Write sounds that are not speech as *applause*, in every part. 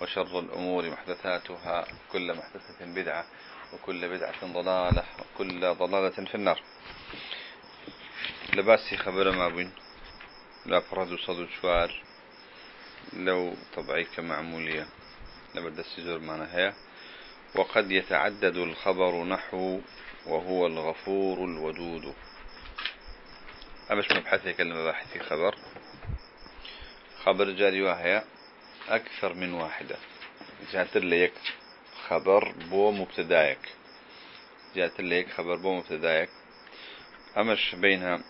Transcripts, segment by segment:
وشر الأمور محدثاتها كل محدثة بدعة وكل بدعة ضلالة وكل ضلالة في النار. لباسي خبر ما بين. لا فرد صد شوار. لو طبعي كمعمولية لبدا السجر ما نهاية وقد يتعدد الخبر نحو وهو الغفور الودود. أمش مبحثي كلمة باحثي خبر. خبر جاري وهي أكثر من واحدة. جاتر ليك خبر بو مبتدايك جاتر ليك خبر بو مبتدايك أمش بينها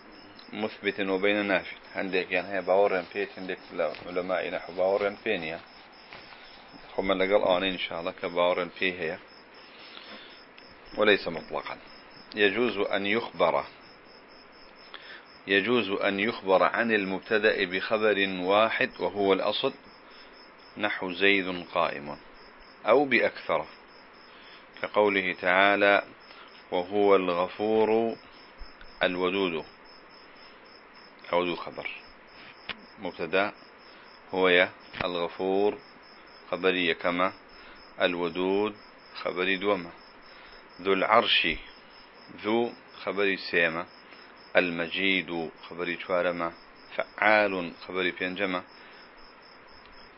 مثبت وبين نافي عندك يعني هي باورن فيت عندك علماء نحو باورن فينيا. هم لقل آنين إن شاء الله كباورن فيه هي. وليس مطلقا. يجوز أن يخبر. يجوز أن يخبر عن المبتدأ بخبر واحد وهو الأصل. نحو زيد قائم أو بأكثر. كقوله تعالى وهو الغفور الودود ذو خبر. مبتدا هو يا الغفور خبرية كما الودود خبري دوما. ذو العرش ذو خبري سيما. المجيد خبري شوارما فعال خبري بينجما.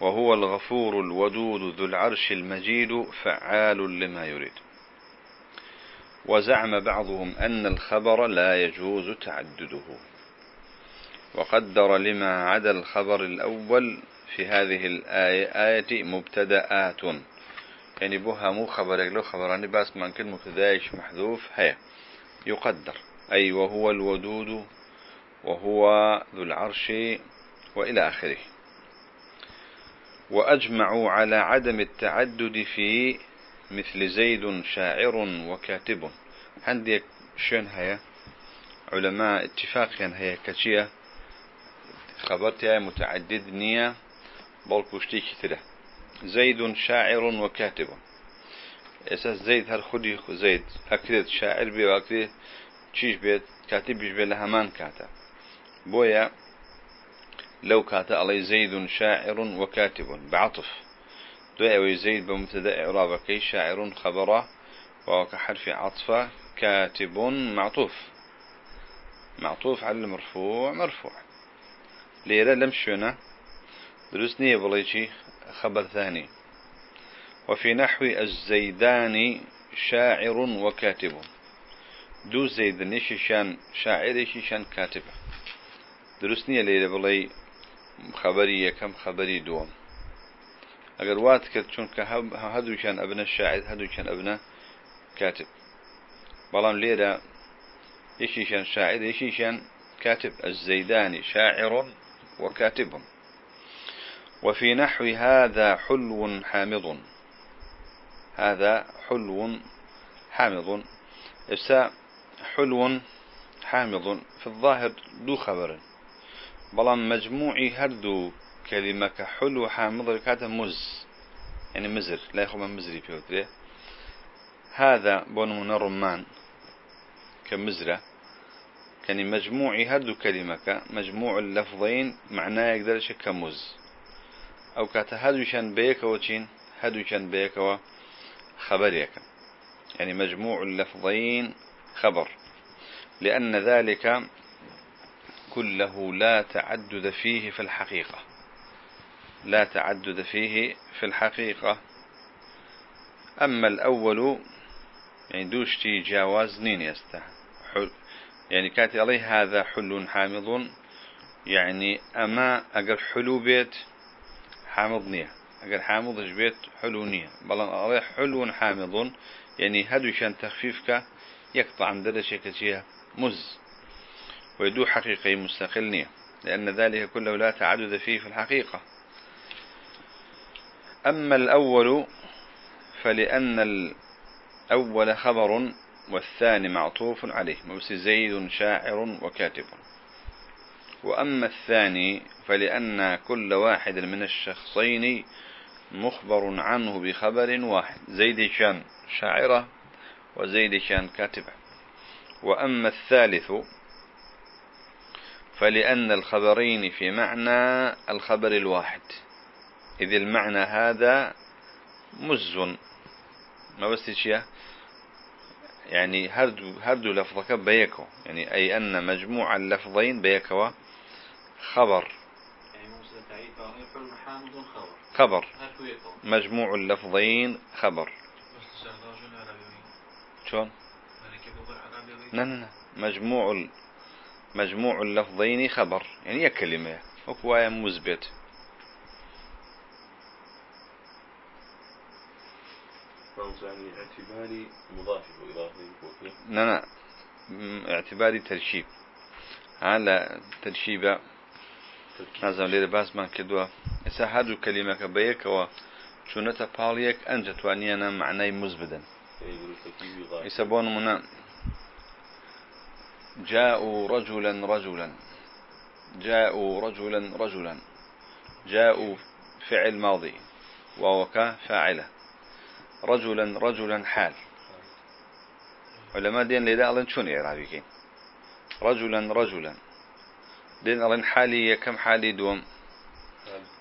وهو الغفور الودود ذو العرش المجيد فعال لما يريد. وزعم بعضهم أن الخبر لا يجوز تعدده. وقدر لما عدا الخبر الأول في هذه الآية آية مبتدآت. يعني بها مو خبرك لو خبراني بس من كل مبتدايش محذوف هي يقدر. أي وهو الودود وهو ذو العرش وإلى آخره. وأجمعوا على عدم التعدد في مثل زيد شاعر وكاتب. عندك شن هيا. علماء اتفاق هيا كتشية. خبرتها متعدد نية. بلكوشتي كثيرة زيد شاعر وكاتب. إساس زيد هر خدي زيد. أكيد شاعر بي واكيد تشيش بيت. كاتب بيش بي لهمان كاتا. بويا لو كاتا علي زيد شاعر وكاتب. بعطف. دعوي زيد بمبتدأ إعرابك. شاعر خبره وكحرف عطفة. كاتب معطوف. معطوف على المرفوع مرفوع. ليرة لمشونا درسني بليشي خبر ثاني. وفي نحو الزيدان شاعر وكاتب. دو زيد نشيشان شاعر شان كاتب. درسني ليرة بلي خبري يكم خبري دوم اگر وات کرد چونکە هەدووشان ئەبنە شاعر هەدووچەند ئەبنە كاتب بەڵام لێرە يشيشان شاعر يشيشان كاتب الزيداني شاعر وكاتب وفي نحو هذا حلو حامض. هذا حلو حامض. إساء حلو حامض. في الظاهر دو خبر بلان مجموعي هردو كلمة حلو حامض كاتا مز. يعني مزر لا يخو من مزري بيوتري هذا بون من رمان كمزرة. كان مجموعي هردو كلمة مجموع اللفظين معناه يقدرش كمز. أو كاتا هدو شان بيك وچين هدو شان بيك وخبريك يعني مجموع اللفظين خبر. لأن ذلك كله لا تعدد فيه في الحقيقة. لا تعدد فيه في الحقيقة. أما الأول يعني دوشتي جاواز نين يسته يعني كاتي عليه هذا حل حامض يعني أما أقر حلو بيت حامض نية. أقر حامض بيت حلو نية. بلان عليه حلو حامض يعني هدو شان تخفيفك يقطع عن درجة كتير مز. ويدو حقيقي مستقل نية لأن ذلك كله لا تعدد فيه في الحقيقة. أما الأول فلأن أول خبر والثاني معطوف عليه موسى زيد شاعر وكاتب. وأما الثاني فلأن كل واحد من الشخصين مخبر عنه بخبر واحد زيد كان شاعرة وزيد كان كاتبة. وأما الثالث فلأن الخبرين في معنى الخبر الواحد. إذ المعنى هذا مز ما بس شيء يعني هردو, هردو لفظك بيكو. يعني أي أن مجموع اللفظين بيكوا خبر. خبر. مجموع اللفظين خبر. شون لا لا لا مجموع مجموع اللفظين خبر. يعني هي كلمة وكوايا مثبت. اعتباري مضاف لا اعتباري ترشيب. على ترشيبة نازم لێرە باسمان کردووە ئێستا هەردوو کەلیمەکە بەیەکەوە چونەتە پاڵیەک ئەنج توانیانە معنای مز بدەن ئیسە بۆ نمونە جاءوا رجلا رجلا. جاءوا رجلا رجلا. جاءوا فعل ماضي ووكا فاعله رجلا رجلا حال. علماء دين لذا ألين شون إعرابي رجلا رجلا. دين ألين حالي كم حالي دوم.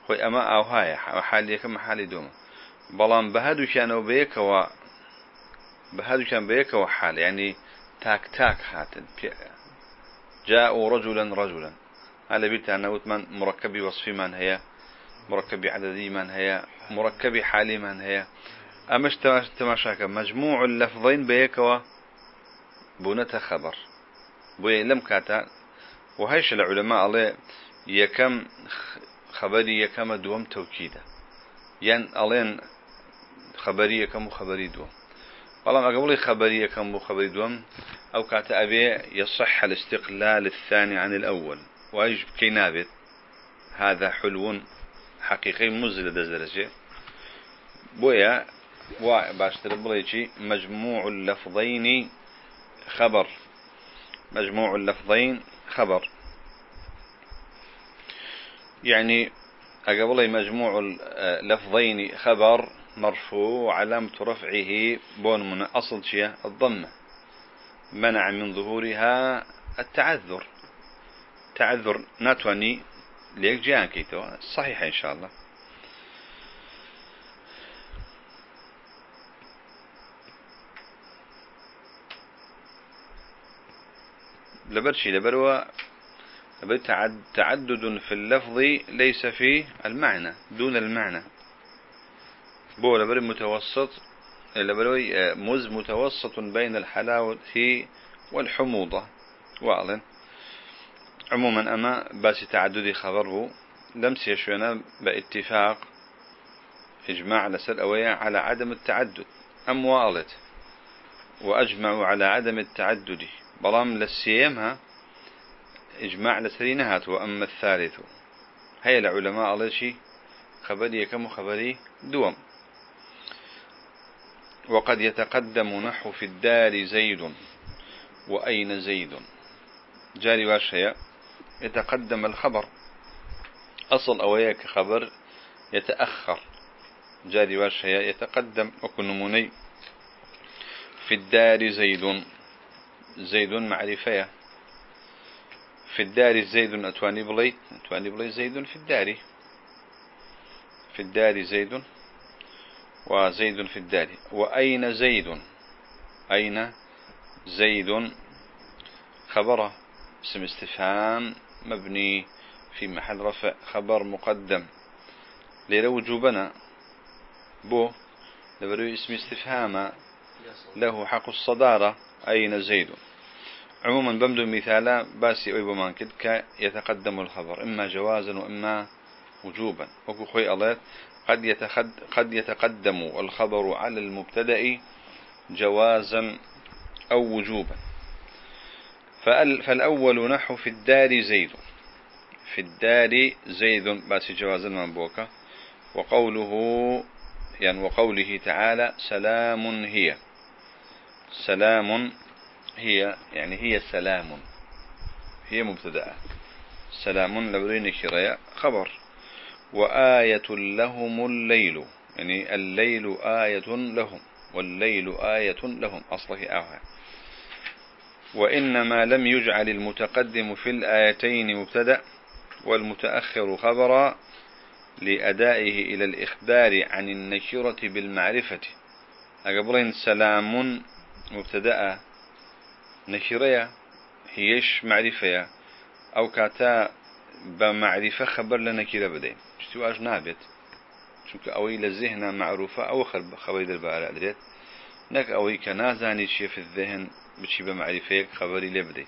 خوي أما أو هاي حالي كم حالي دوم. بلان بيكوا بهادو كان بيكوا حال. يعني تاك تاك هاتن جاءوا رجلا رجلا. على بيت أنا وثمان مركبي وصفي من هي مركبي عددي من هي مركبي حالي من هي. أمش تماشاك مجموع اللفظين بيكوا بونة خبر. بوي لم كاتا. وهيش العلماء الله يكم خبري يكم دوم توكيدا. ين ألين خبري يكم وخبري دوم. ما قبل خبري يكم وخبري دوم أو كاتا أبي يصح الاستقلال الثاني عن الأول وأيش كينابت هذا حلو حقيقي مزل دزرجة بويا وباشتر بليشي مجموع اللفظين خبر. مجموع اللفظين خبر. يعني أقبل مجموع اللفظين خبر مرفوع علامة رفعه بون من أصل شيء الضمة منع من ظهورها التعذر. تعذر ناتواني ليك جيان كيتو. صحيح إن شاء الله. لبرشي لبروا. تعدد في اللفظ ليس في المعنى دون المعنى. بو لبر متوسط لبروي مز متوسط بين الحلاوة والحموضة. واعلن عموما أما بس تعدد خبره لم سيشونا باتفاق إجماع لسر أويا على عدم التعدد. أم والت وأجمعوا على عدم التعدد. بلام للسيمها إجماع لسرينهات وأما الثالث. هيا العلماء الله شي خبري كم خبري دوم. وقد يتقدم نحو في الدار زيد. وأين زيد؟ جاري واشياء يتقدم الخبر. أصل أوياك خبر يتأخر. جاري واشياء يتقدم. وكنموني في الدار زيد. زيد معرفة. في الدار زيد أتواني بلي. أتواني بلي زيد في الدار. في الدار زيد وزيد في الدار وأين زيد؟ أين زيد؟ خبره اسم استفهام مبني في محل رفع خبر مقدم. ليرى وجوبنا بو. لبرو اسم استفهام. له حق الصدارة. أين زيد؟ عموما بمدو مثالا باسي أيبو مانكد يتقدم الخبر. إما جوازا وإما وجوبا. وكو خوي الله قد, يتخد قد يتقدم الخبر على المبتدأ جوازا أو وجوبا. فالأول نحو في الدار زيد. في الدار زيد باسي جوازا من بوكا. وقوله يعني وقوله تعالى سلام هي. سلام هي يعني هي سلام. هي مبتدأ سلام لبرين كرايا خبر. وآية لهم الليل. يعني الليل آية لهم والليل آية لهم. أصله آية. وإنما لم يجعل المتقدم في الآيتين مبتدأ والمتأخر خبرا لأدائه إلى الإخبار عن النكرة بالمعرفة. أقبلين سلام مبتدأ نكرية هيش معرفة أو كاتا بمعرفة خبر لنكرة بدين. شتواج نابت چونکە ئەوەی لە زێهنا معروفە ئەو خەبەی دەربارە ئەدرێت نەک ئەوەی کە نازانی چیە في الذهن بشي بمعرفيك خبري لبدي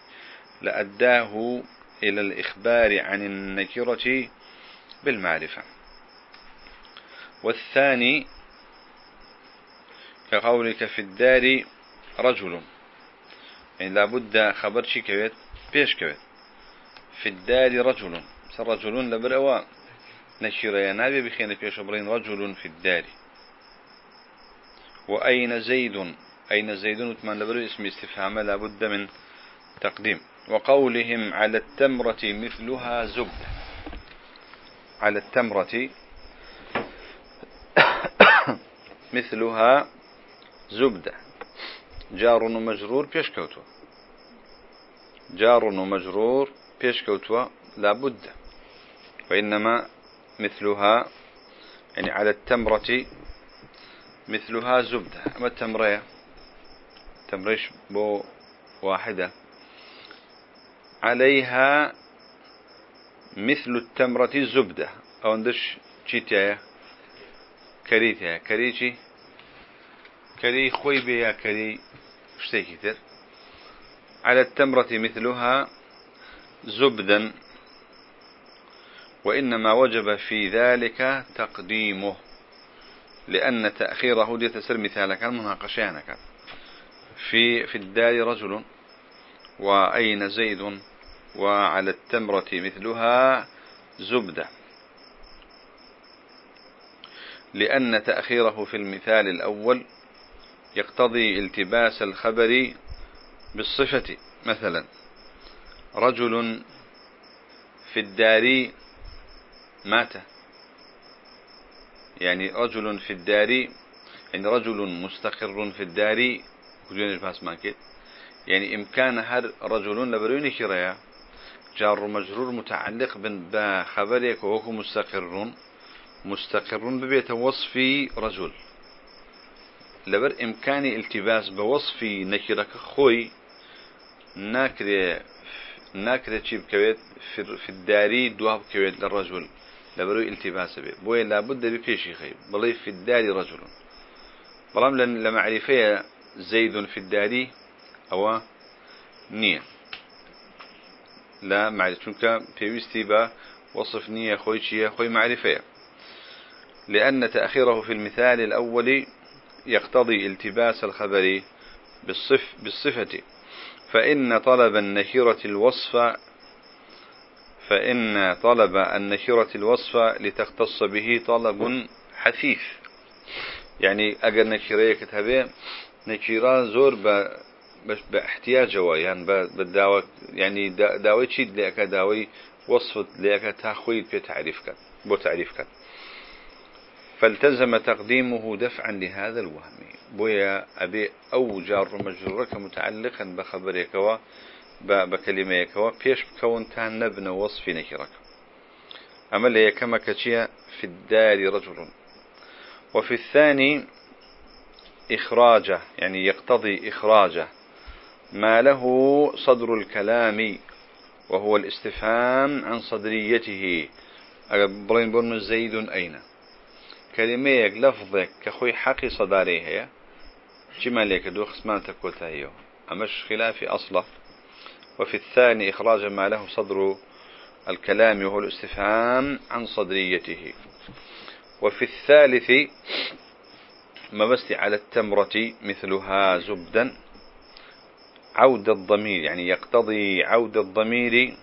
لأداه إلى الإخبار عن النكرة بالمعرفة. والثاني كقولك في الدار رجل. يعني لابد خبر شي كويت بيش كويت. في الدار رجل. رجل لبرأوا. نشير يا نبي بخينا بيش برين رجل في الدار. وأين زيد؟ أين زيد؟ وثمان لبرو اسم استفهام لابد من تقديم. وقولهم على التمرة مثلها زبدة على التمرة *coughs* مثلها زبدة جار ومجرور بيشكوتوا جار ومجرور بيشكوتوا لابد وإنما مثلها يعني على التمرة مثلها زبدة. أما التمرية تمريش بو واحدة. عليها مثل التمرة زبدة. أو ندش تشيتيا كريتيا كريتي كري خوي بيا كري. اشتيكي تر على التمرة مثلها زبدا. وإنما وجب في ذلك تقديمه لأن تأخيره دي تسر مثالك المناقشانك في في الدار رجل وأين زيد وعلى التمرة مثلها زبدة. لأن تأخيره في المثال الأول يقتضي التباس الخبر بالصفة مثلا رجل في الدار مات. يعني رجل في الدار يعني رجل مستقر في الدار كلنا باس ماكيت. يعني إمكان هر رجل لبروني كرايا جار مجرور متعلق بخبرك وهو مستقر مستقر ببيت وصفي رجل. لبر إمكاني التباس بوصفي نكرك خوي ناكري ناكري تشيب كويت في الداري دواب كويت للرجل. لبروي التباس به. بوي لابد بفيشي خيب بلي في الدار رجل. بلام لمعرفة زيد في الدار أو نية لا معرفة. چونك بيوستي با وصف نية خوي شيء خوي معرفة. لأن تأخيره في المثال الأول يقتضي التباس الخبر بالصف بالصفة. فإن طلب النكرة الوصف فإن طلب النكرة الوصف لتختص به طلب حثيث يعني أجر نكرة كتبه نكرة زور ب باحتياج يعني بالدعوة يعني دعوة شيء لك دعوة وصف لك تخويد في تعريفك بو تعريفك. فالتزم تقديمه دفعا لهذا الوهم بويا أبي أو جار مجرورك متعلقا بخبرك بكلميك وبيش تان نبنى وصف نكرك. أما اللي كما كتشيا في الدار رجل. وفي الثاني إخراجه يعني يقتضي إخراجه. ما له صدر الكلام وهو الاستفهام عن صدريته. برين بون زيد أين؟ كلميك لفظك كخوي حقي صداري هي جمع لك دو خسمان تكوتها هيو أمش خلافي أصله. وفي الثاني إخراج ما له صدر الكلام وهو الاستفهام عن صدريته. وفي الثالث مبست على التمرة مثلها زبدا عود الضمير يعني يقتضي عود الضمير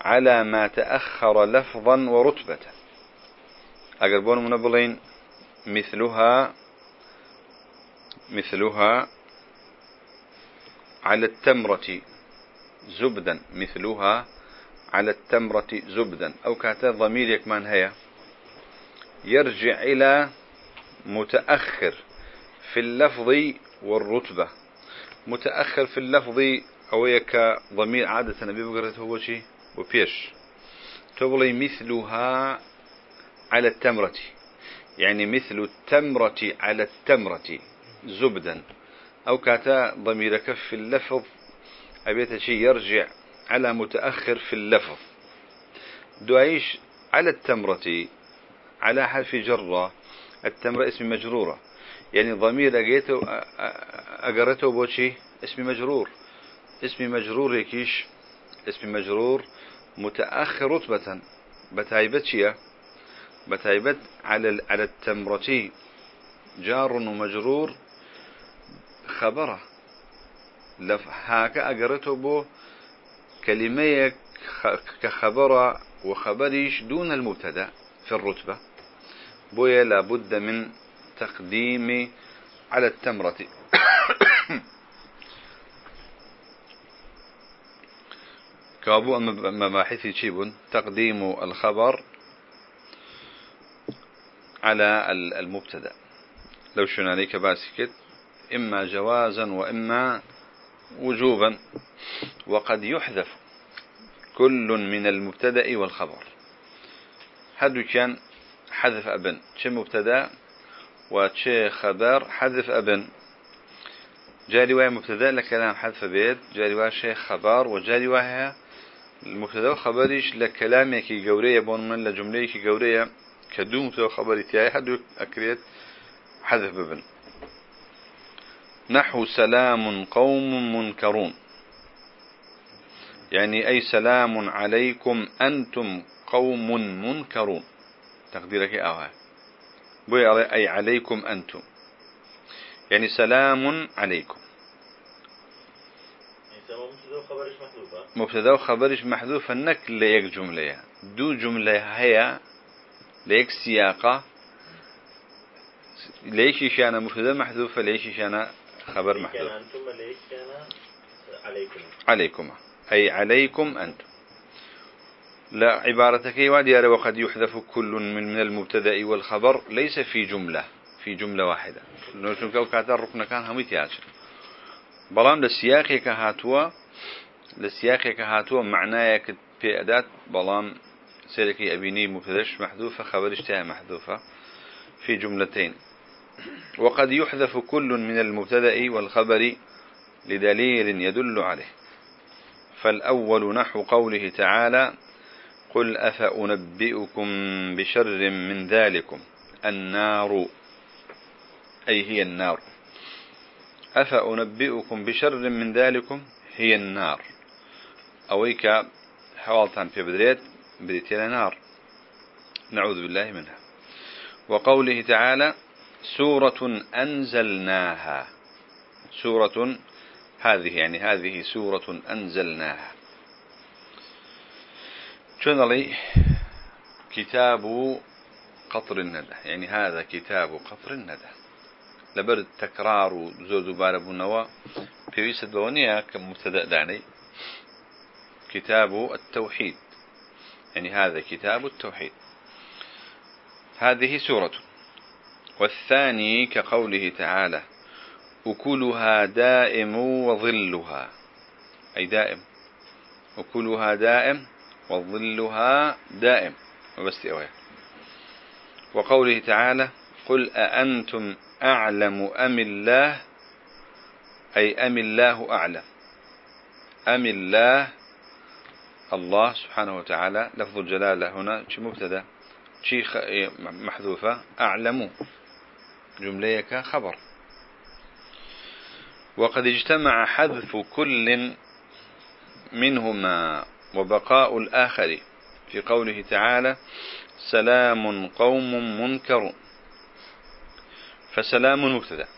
على ما تأخر لفظا ورتبة. أقربون منبلين مثلها مثلها على التمرة. زبدا مثلها على التمرة زبدا. أو كاتا ضمير يكمان هي يرجع إلى متأخر في اللفظ والرتبة. متأخر في اللفظ أو يك ضمير عادة نبي بقرة هو شيء؟ وبيش تبلي مثلها على التمرة. يعني مثل التمرة على التمرة. زبدا. أو كاتا ضميرك في اللفظ أبيت شيء يرجع على متأخر في اللفظ. دعيش على التمرة على حرف جرة. التمرة اسم مجرورة. يعني ضمير أجيته أقرته بوشي اسم مجرور. اسم مجرور يكيش. اسم مجرور متأخر رتبة. بتايبت شيء بتايبت على على التمرة. جار ومجرور خبره. لف هاكا أقرته بو كلمة كخبر وخبريش دون المبتدا في الرتبة. بويا لابد من تقديم على التمرة. *coughs* كابو مباحث شيب تقديم الخبر على المبتدا. لو شنا عليك باسكت إما جوازا وإما وجوبا. وقد يحذف كل من المبتدأ والخبر. هذا كان حذف أبن. شي مبتدأ وشي خبر حذف أبن. جاري وهي مبتدأ لكلام حذف بيت. جاري وهي شي خبر. وجاري وهي المبتدأ وخبريش لكلامك جورية بون من لجمليك جورية. كدو مبتدأ وخبري تياي. حدو أكريت حذف ببن. نحو سلام قوم منكرون. يعني أي سلام عليكم أنتم قوم منكرون. تقديرك أوها بوي أي عليكم أنتم. يعني سلام عليكم. مبتدأ وخبرش محذوفة نك ليك جملة. دو جملة هي ليك سياقة. ليش شانا مبتدأ محذوفة ليش شانا خبر محذوف. عليكم. عليكم. أي عليكم أنتم. لا عبارتك وادي وقد يحذف كل من من المبتدأ والخبر. ليس في جملة في جملة واحدة. نوشن كو كاتر ركن كان هم يتياش بلام لسياقك هاتوا لسياقك هاتوا معناك في أداة بلام سيركي أبيني مبتدش محذوفة خبرش تها محذوفة. في جملتين. وقد يحذف كل من المبتدأ والخبر لدليل يدل عليه. فالأول نحو قوله تعالى قل أفأنبئكم بشر من ذلكم النار. أي هي النار. أفأنبئكم بشر من ذلكم هي النار. أويك حوالتان في بدريت بديتين نار. نعوذ بالله منها. وقوله تعالى سورة أنزلناها. سورة هذه يعني هذه سورة أنزلناها. شنو لي كتاب قطر الندى. يعني هذا كتاب قطر الندى. لبرد تكرار زور دوباره بنوا بيويس الدونية كمبتدأ دعني كتاب التوحيد. يعني هذا كتاب التوحيد. هذه سورة. والثاني كقوله تعالى أكلها دائم وظلها. أي دائم. أكلها دائم وظلها دائم. وبس أوي وقوله تعالى قل أأنتم أعلم أم الله؟ أي أم الله أعلم؟ أم الله؟ الله سبحانه وتعالى لفظ الجلالة هنا شي مبتدأ شي محذوفة أعلم. جمليك خبر. وقد اجتمع حذف كل منهما وبقاء الآخر. في قوله تعالى سلام قوم منكر. فسلام مبتدا.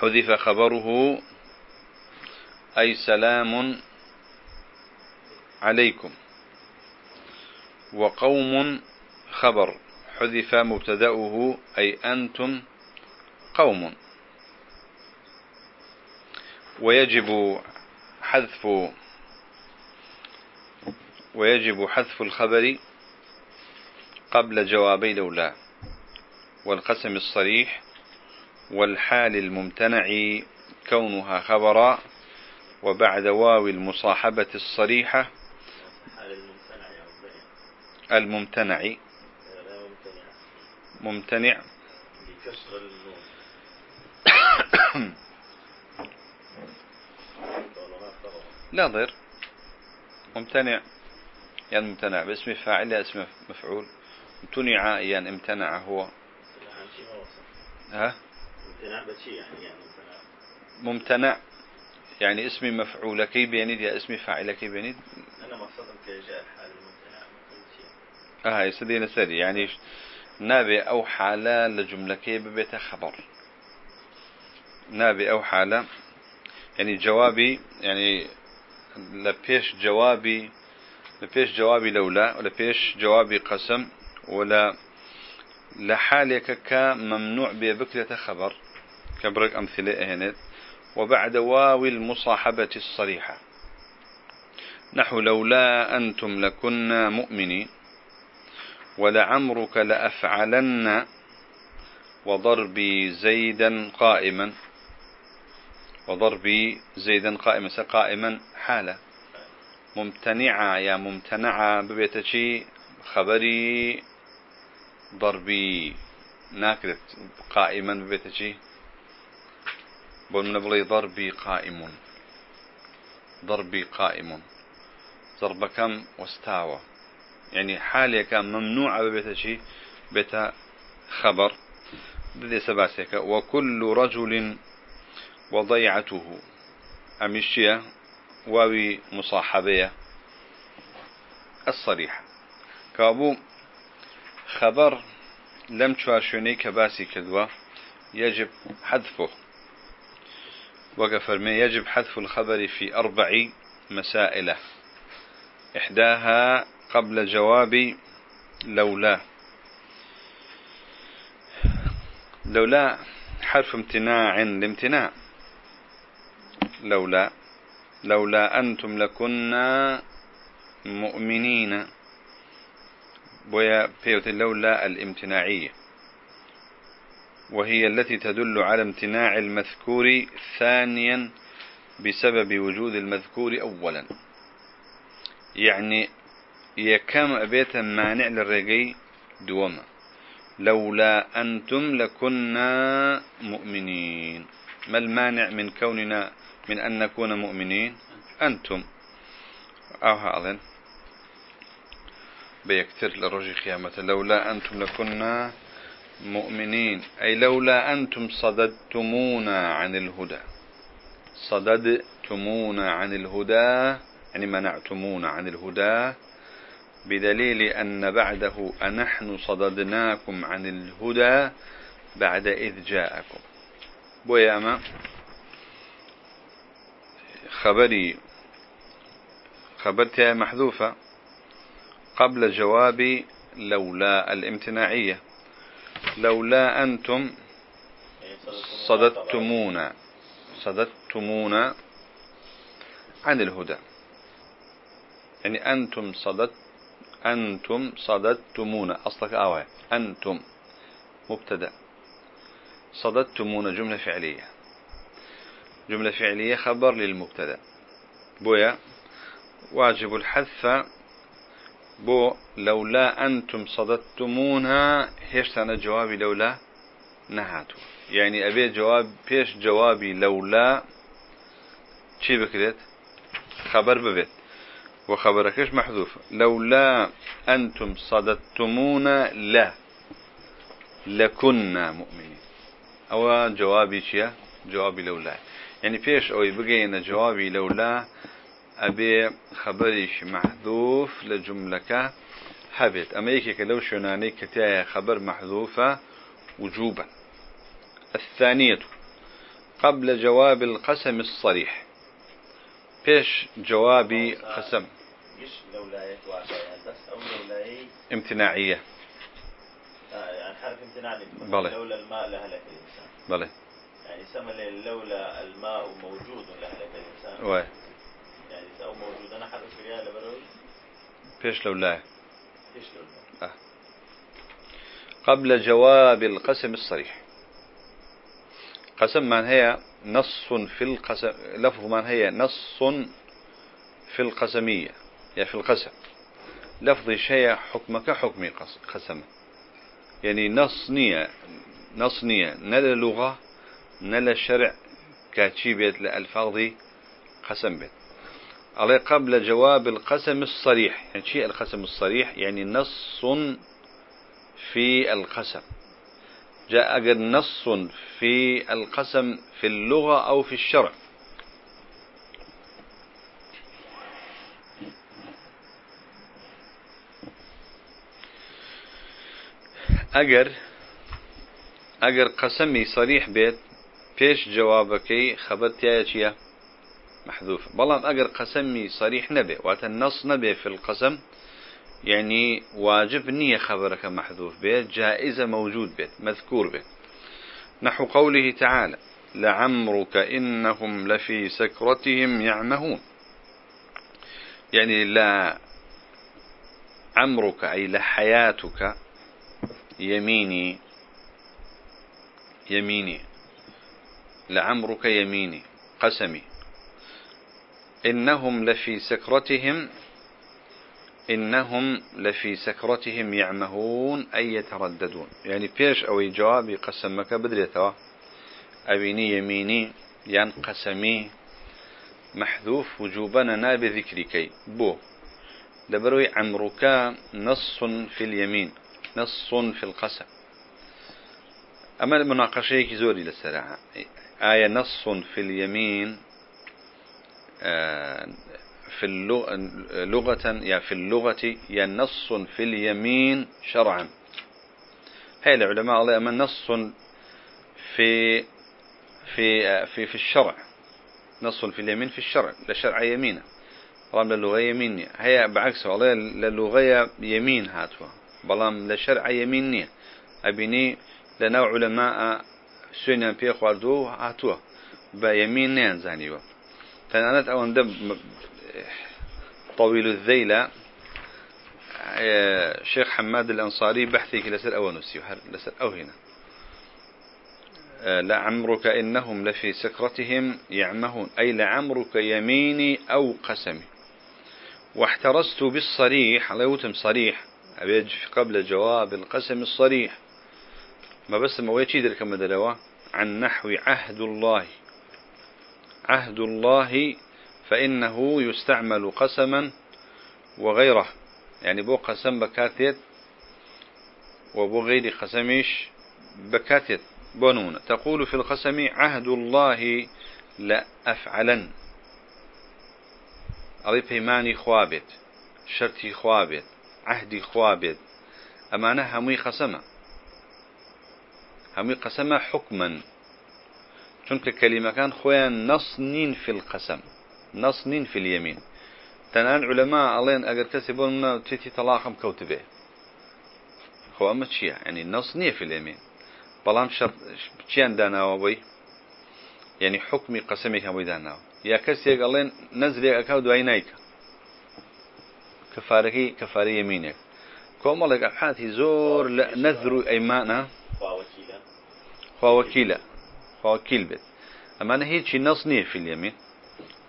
حذف خبره أي سلام عليكم. وقوم خبر. حذف مبتدأه أي أنتم قوم. ويجب حذف ويجب حذف الخبر قبل جوابي لولا. والقسم الصريح والحال الممتنع كونها خبرا وبعد واو المصاحبة الصريحة الممتنع. ممتنع. بكسر النون. *coughs* لا ضر ممتنع. يعني ممتنع. باسم فاعل اسم مفعول. امتنع يعني امتنع هو. ها؟ ممتنع يعني ممتنع. يعني اسمي مفعول كي بينيد يا اسمي فاعل كي بينيد؟ أنا مقصدا جاء الحال الممتنع. آه يسدينا سري. يعني نابي حالة لجملة كي ببيت خبر. نابي أو حالة. يعني جوابي يعني لبيش جوابي لبيش جوابي لولا ولا بيش جوابي قسم ولا لحالك كممنوع ببكرة خبر. كبرك أمثلة هنا وبعد واو المصاحبة الصريحة. نحو لولا أنتم لكنا مؤمنين. ولعمرك لأفعلن وضربي زيدا قائما. وضربي زيدا قائما قائما حالة ممتنعة يا ممتنعة ببيتشي خبري ضربي ناكدت قائما ببيتشي بقول بلي ضربي قائم ضربي قائم. ضرب كم واستاوى. يعني حالي كان ممنوع ببيتشي بيت خبر بدي سباسيك وكل رجل وضيعته أمشية واوي مصاحبية. الصريحة كأبو خبر لم تواشوني كباسي كدوا يجب حذفه. وقفر يجب حذف الخبر في أربع مسائل. إحداها قبل جواب لولا. لولا حرف امتناع لامتناع. لولا. لولا أنتم لكنا مؤمنين. بيوت لولا الامتناعية. وهي التي تدل على امتناع المذكور ثانيا بسبب وجود المذكور أولا. يعني يكام أبيت مانع للرقي دوما. لولا أنتم لكنا مؤمنين. ما المانع من كوننا من أن نكون مؤمنين؟ أنتم. أو هذا بيكتر لرجي قيامة. لولا أنتم لكنا مؤمنين. أي لولا أنتم صددتمونا عن الهدى. صددتمونا عن الهدى يعني منعتمونا عن الهدى بدليل أن بعده أنحن صددناكم عن الهدى بعد إذ جاءكم. بوياما خبري خبرتها محذوفة قبل جواب لولا الامتناعية. لولا أنتم صددتمونا صددتمونا عن الهدى. يعني أنتم صددت أنتم صددتمونا أصلك آوة أنتم. مبتدأ. صددتمونا جملة فعلية. جملة فعلية خبر للمبتدأ. بويا. واجب الحذف. بو. لولا أنتم صددتمونها هيش أنا جوابي لولا نهاتو. يعني أبي جواب بيش جوابي لولا شي بكريت؟ خبر ببيت. وخبركش محذوف؟ لولا أنتم صددتمونا لا. لكنا مؤمنين. أو جوابي شيا؟ جوابي لولا. يعني بيش أو بقينا جوابي لولا أبي خبريش محذوف لجملك هبت أما يكيك لو شناني كتايا خبر محذوفة وجوبا. الثانية قبل جواب القسم الصريح. بيش جوابي قسم. امتناعية آه يعني حرف امتناع بلى لولا الماء لهلك الإنسان. بلى يعني سمى لولا الماء موجود لهلك الإنسان. وي يعني سأو موجود أنا حرف ريال بروي بيش لولا إيش لولا قبل جواب القسم الصريح قسم من هي نص في القسم لفظ من هي نص في القسمية يعني في القسم. لفظ شيء حكمك حكمي قسم. يعني نص نية نص نية. نلا لغة نلا شرع. كاتشي بيت لألفاظ قسم بيت. عليه قبل جواب القسم الصريح. يعني شيء القسم الصريح؟ يعني نص في القسم. جاء نص في القسم في اللغة أو في الشرع. أجر أجر قسمي صريح بيت فيش جوابك خبرت يا محذوف. بلام أجر قسمي صريح نبي وات النص نبي في القسم يعني واجب نية خبرك محذوف بيت جائزة موجود بيت مذكور بيت نحو قوله تعالى لعمرك إنهم لفي سكرتهم يعمهون. يعني لا عمرك أي لحياتك يميني يميني. لعمرك يميني قسمي. إنهم لفي سكرتهم إنهم لفي سكرتهم يعمهون أي يترددون. يعني بيش أو جوابي قسمك بدريتوا أبيني يميني يعني قسمي. محذوف وجوبنا ناب ذكركي بو. دبروي عمرك نص في اليمين نص في القسم. أما المناقشة زوري للسراعة آية نص في اليمين آه، في اللغة لغة يا في اللغة يا نص في اليمين شرعا. هاي العلماء الله أما نص في في في في الشرع. نص في اليمين في الشرع لشرع يمينه. رام للغة يمينية. هي بعكس والله للغة يمين هاتوا. بلام لشرع يمينية. أبيني لنوع علماء سنة في خواردو هاتوا. بيمين نين زانيوا. تنانت أو دب طويل الذيلة آه، شيخ حماد الأنصاري بحثي لسر أو نسي لسر أو هنا. آه، لعمرك إنهم لفي سكرتهم يعمهون أي لعمرك يميني أو قسمي. واحترست بالصريح على وتم صريح قبل جواب القسم الصريح. ما بس ما ويتشي ذلك مدلوا عن نحو عهد الله. عهد الله فإنه يستعمل قسما وغيره. يعني بو قسم بكاتيت وبو غير قسميش بكاتيت. بونون تقول في القسم عهد الله لا أفعلن أضي بيماني خوابت شرطي خوابت عهدي خوابت. أمانة همي قسمة. همي قسمة حكما. چونك كلمة كان خويا نص نين في القسم. نص نين في اليمين. تنان علماء ألين أجر كسبون تيتي طلاقم كوتبه. خو أما تشيع يعني نص نية في اليمين. بلام شرط تشيان دانا وبي يعني حكمي قسمي هم دانا يا كسي قالين نزل أكاو دوينيك كفاركي كفاري يمينك. كومالك أبحاثي زور نذر أيمانا. وكيلة وكيلة وكيل بيت. أما أنا هيك نص نية في اليمين.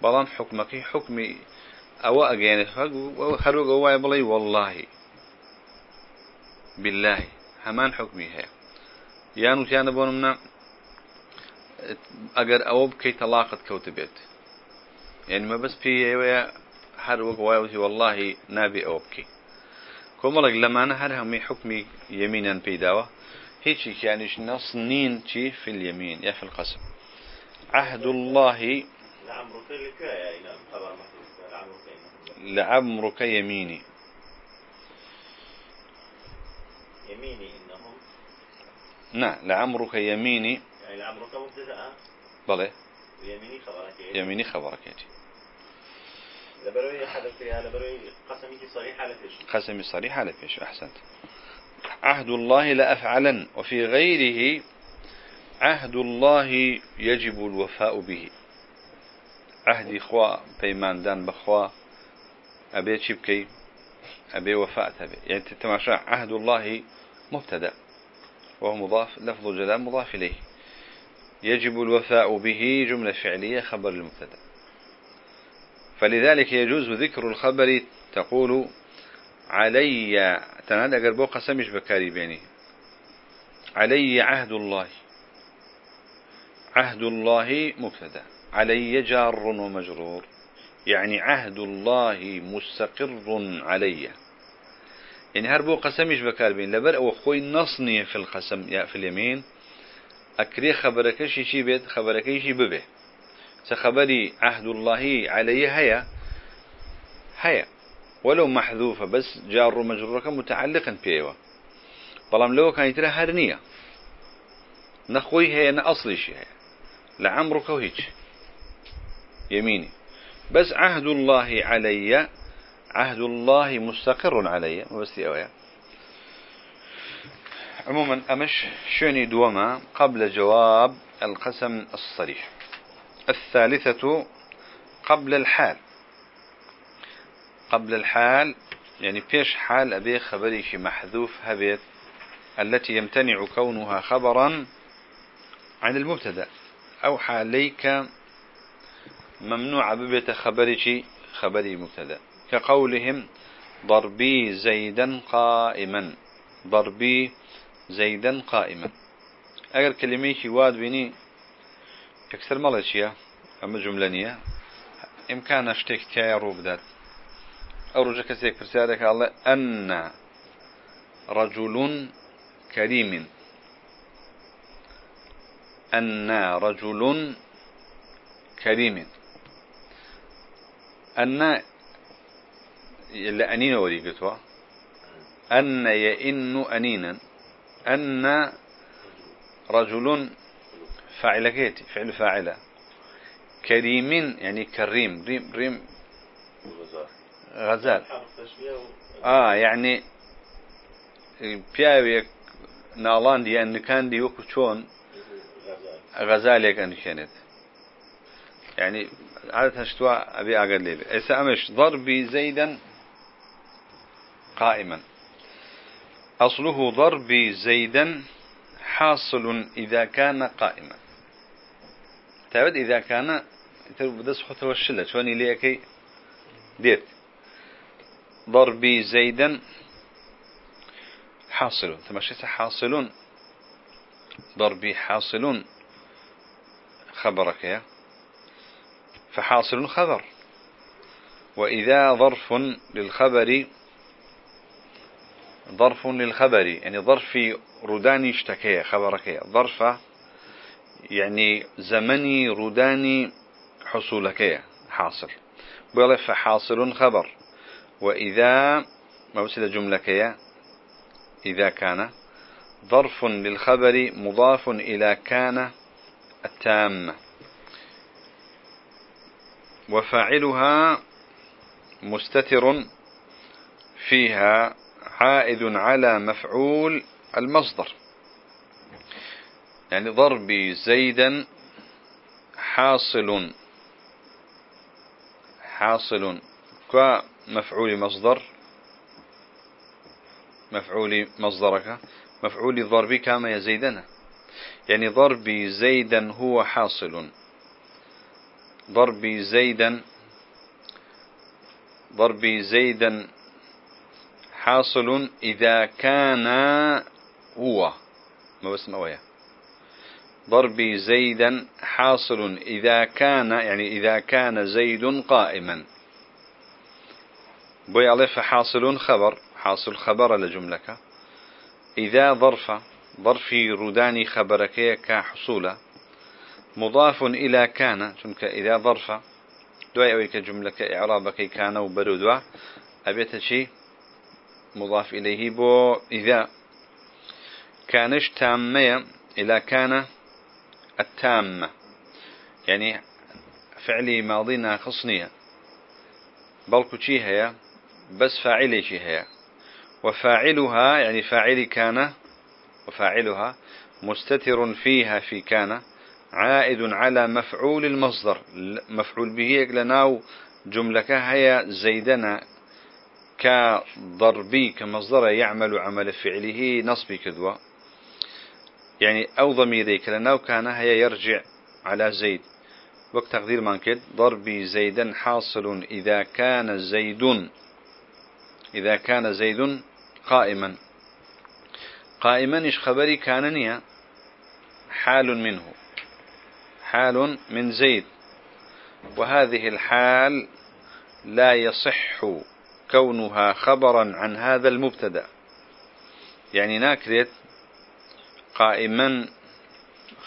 بلان حكمك حكمي أو أجاني خروج أواي بلي والله. بالله. همان حكمي هي. يانو تيانا بونمنا أجر أو بكي طلاقة كوتبت يعني ما بس في ويا هر وقواي والله نابي أو بكي كمالك لما أنا هر همي حكمي يمينا بيداوه هيك يعني نص نين في اليمين يا في القسم. عهد الله لعمرك محدود لعمرك يميني. يميني إنهم؟ نعم لعمرك يميني. يعني لعمرك مبتدأ؟ بلى. ويميني خبرك يميني خبرك يجي لبروي حدث فيها لبروي قسمي صريح على فيش. قسمي صريح على فيش أحسنت. عهد الله لأفعلن وفي غيره عهد الله يجب الوفاء به. عهد إخوة بيمان دان بخوا أبي شبكي أبي وفاء تبي يعني تتماشى عهد الله مبتدأ. وهو مضاف لفظ الجلال مضاف إليه. يجب الوفاء به جملة فعلية خبر المبتدأ. فلذلك يجوز ذكر الخبر تقول علي تنادى قربو قسمش بكاري بيني. علي عهد الله. عهد الله مبتدا. علي جار ومجرور. يعني عهد الله مستقر علي. يعني هربو قسمش بكار بين لبر أو خوي نصني في القسم يا في اليمين. أكري خبرك شي شي بيت خبرك شي ببه. سخبري عهد الله علي هيا. هيا. ولو محذوفة بس جار مجرورك متعلقا بيوا. بلام لو كان يترى هرنية. نخوي هي أنا أصلي شيء لعمرك وهيج يميني. بس عهد الله علي عهد الله مستقر علي. بس عموما أمش شوني دوما قبل جواب القسم الصريح. الثالثة قبل الحال. قبل الحال يعني فيش حال أبي خبري شي محذوف هبيت التي يمتنع كونها خبرا عن المبتدأ. أو حاليك ممنوع ببيت خبري شي؟ خبري مبتدأ. كقولهم ضربي زيدا قائما. ضربي زيدا قائما. اگر كلميشي واد بيني أكثر مالشيا اما جملانية امكان اشتك تايا روب ذات أو رجع كسيك فرسالك الله أن رجل كريم أن رجل كريم. أن يلا أنين وريقتوا أن يئن أنينا. أن رجل فاعل كيتي فعل فاعلة كريم يعني كريم ريم ريم. غزال. آه يعني بياوي نالان دي أن كان دي وكو شون غزالك أن كانت يعني عادة شتوا أبي أقل لي. إسا أمش ضربي زيدا قائما. أصله ضربي زيدا حاصل إذا كان قائما. تعود إذا كان بدس خطر والشلة شوني ليكي ديت. ضربي زيدا حاصل. تمشيت حاصل. ضربي حاصل. خبرك يا فحاصل خبر وإذا ظرف للخبر ظرف للخبر يعني ظرف رداني اشتكي خبرك. ظرف يعني زمني رداني حصولك حاصل. بيقول فحاصل خبر وإذا ما وصل جملة إذا كان ظرف للخبر مضاف إلى كان التامة وفاعلها مستتر فيها عائد على مفعول المصدر. يعني ضربي زيدا حاصل حاصل كمفعول مصدر مفعول مصدرك مفعول الضرب كما يزيدنا يعني ضربي زيدا هو حاصل. ضربي زيدا ضربي زيدا حاصل إذا كان هو. ما بس مويا ضربي زيدا حاصل إذا كان يعني إذا كان زيد قائما. بوي عليه خبر حاصل خبر لجملك إذا ظرف ظرفي رداني خبرك كحصولة. مضاف إلى كان چونك إذا ظرف دواء أويك جملة إعرابك كان وبرودوا أبيت شيء مضاف إليه بو إذا. كانش تامية إلى كان التامة يعني فعلي ماضي ناقصنية بلكو شي هي بس فاعلي شي هي وفاعلها يعني فاعلي كان وفاعلها مستتر فيها في كان. عائد على مفعول المصدر. مفعول به لناو جملة هي زيدنا كضربي كمصدر يعمل عمل فعله نصبي كذوة. يعني أو ضميري كلناو كان هي يرجع على زيد. وقت تقدير من كد ضربي زيدا حاصل إذا كان زيد إذا كان زيد قائما. قائما إيش خبري كان حال منه. حال من زيد. وهذه الحال لا يصح كونها خبرا عن هذا المبتدأ. يعني ناكرت قائما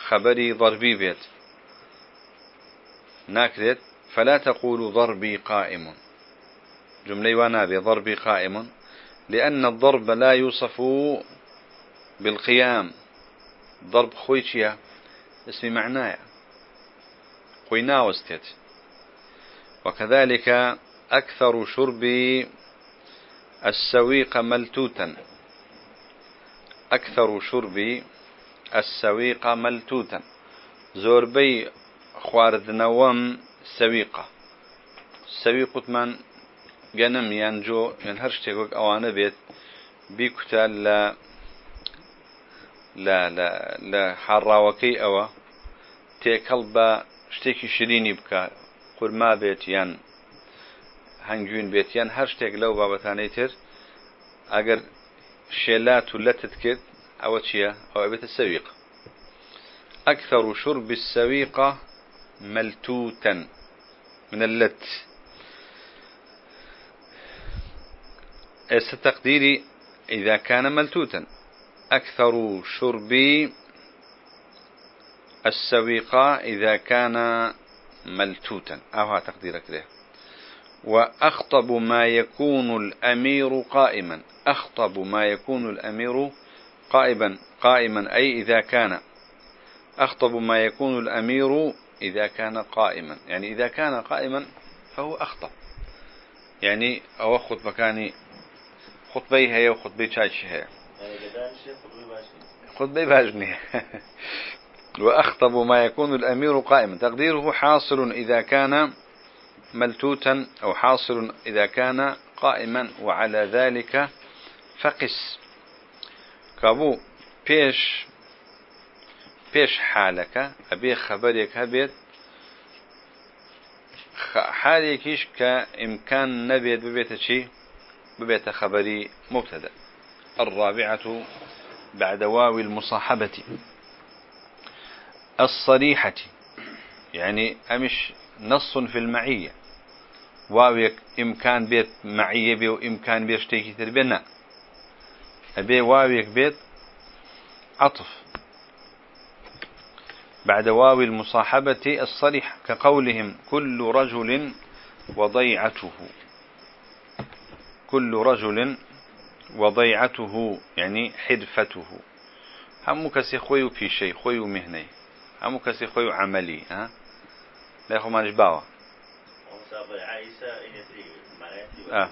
خبري ضربي بيت. ناكرت فلا تقول ضربي قائم. جملة وأنا ضربي قائم. لأن الضرب لا يوصف بالقيام. ضرب خويتشيا اسم معناه خوينا وستيت وكذلك أكثر شرب السويق ملتوتا. أكثر شرب السويق ملتوتا. زوربي خواردنوم سويقة سويق من جنم ينجو ينهرش تيقوك أوانا بيت بيكتا لا لا لا لا حراوكي أوا تيكل با شتێکی شرینی بکە. قورما بێت یان هەنگوین بێت یان هەر شتێک لەو بابەتانەی تر. ئەگەر شێلات و لەتت کرد ئەوە چییە؟ ئەوە بێتە سەویق. أكثر شرب السويقة ملتوتا من اللت تقديري إذا كان ملتوتا أكثر شربي السويقة إذا كان ملتوتا. أو تقديرك له وأخطب ما يكون الأمير قائما. أخطب ما يكون الأمير قائما قائما أي إذا كان. أخطب ما يكون الأمير إذا كان قائما. يعني إذا كان قائما فهو أخطب. يعني أو خطبة كاني خطبي هي وخطبي شايش هي. خطبي باجني *laughs* وأخطب ما يكون الأمير قائما. تقديره حاصل إذا كان ملتوتا أو حاصل إذا كان قائما وعلى ذلك فقس. كابو بيش بيش حالك أبي خبرك هبيت حالكيش كإمكان نبيت ببيت شيء ببيت خبري مبتدأ. الرابعة بعد واو المصاحبة. الصريحة. يعني أمش نص في المعية. واويك إمكان بيت معية بي وإمكان بيشتيكي تربينا أبي واويك بيت عطف. بعد واو المصاحبة الصريحة كقولهم كل رجل وضيعته. كل رجل وضيعته يعني حدفته. هم كسي خوي في شيء خوي مهني. همو كسي خوي عملي ها؟ لا يخو مانش باوا آه.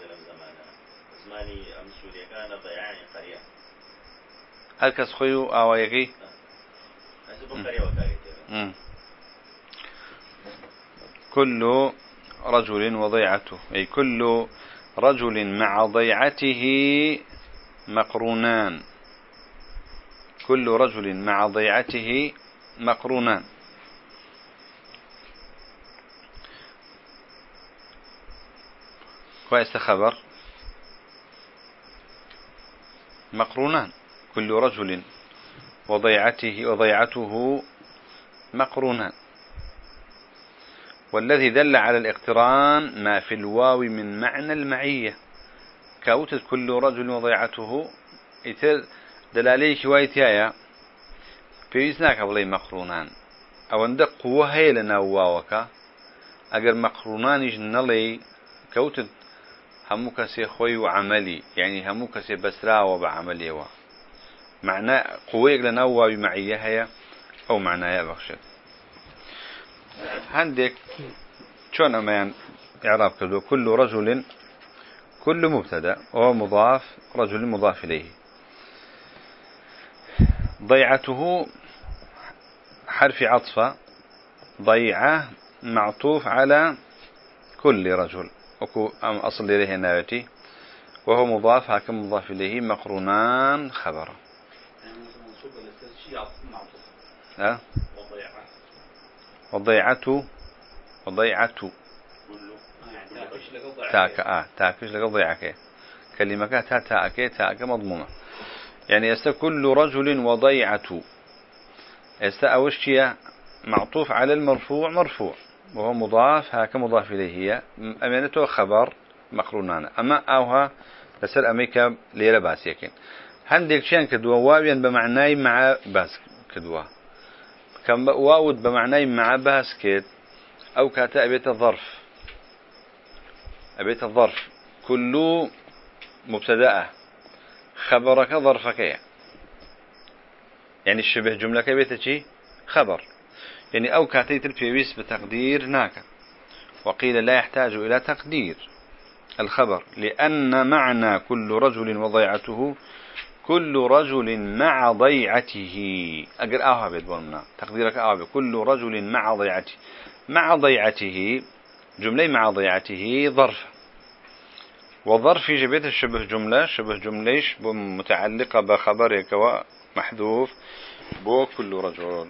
زماني أم سوريا كان ضيعاني قرية. هل كس خوي اوايكي كل رجل وضيعته أي كل رجل مع ضيعته مقرونان. كل رجل مع ضيعته مقرونان. كويس خبر. مقرونان. كل رجل وضيعته وضيعته مقرونان. والذي دل على الاقتران ما في الواو من معنى المعية. كوتت كل رجل وضيعته. دلاليك وايتيايا پێویست ناکە بڵێ مەقڕونان ئەوەندە قووە هەیە لە ناوواوەکە. ئەگەر مەقڕونانیش نەڵێ کەوتت هەموو کەسێ خۆی و عملی یعنی هەموو کەسێ بەسراوە بە عملێەوە معنى قوەیەک لە ناو واوی معیە هەیە ئەو معنایە بەخشێت. هەندێک چۆن ئەمەیان إعراب كذو كل رجل كل مبتدا وهو مضاف رجل مضاف إليه. ضيعته حرف عطفة ضيعة معطوف على كل رجل. وكو أم أصل إليه ناوتي. وهو مضاف هكذا مضاف إليه مقرونان خبرا. أه؟ وضيعته وضيعته تاك آه تاكش لقى ضيعك كلمة تا تاك تاك مضمومة. يعني يست كل رجل وضيعة. يست أوشية معطوف على المرفوع مرفوع وهو مضاف هاك مضاف إليه هي. أمانته خبر مقرونان. أما أوها لسر أمريكا ليلة باسيكين هندك شان كدوا واويا بمعناي مع باس كدوا. كم واود بمعناي مع باسكت أو كاتا أبيت الظرف. أبيت الظرف. كل مبتدأ خبرك ظرفك يعني الشبه جملة كبيتة خبر يعني أو كاتيت البيويس بتقدير ناكا وقيل لا يحتاج إلى تقدير. الخبر. لأن معنى كل رجل وضيعته كل رجل مع ضيعته. أقر آها بيت بولمنا تقديرك آها كل رجل مع ضيعته. مع ضيعته. جملة مع ضيعته ظرف. وظرف جبت الشبه جملة. شبه جمليش متعلقة بخبرك ومحذوف بو كل رجل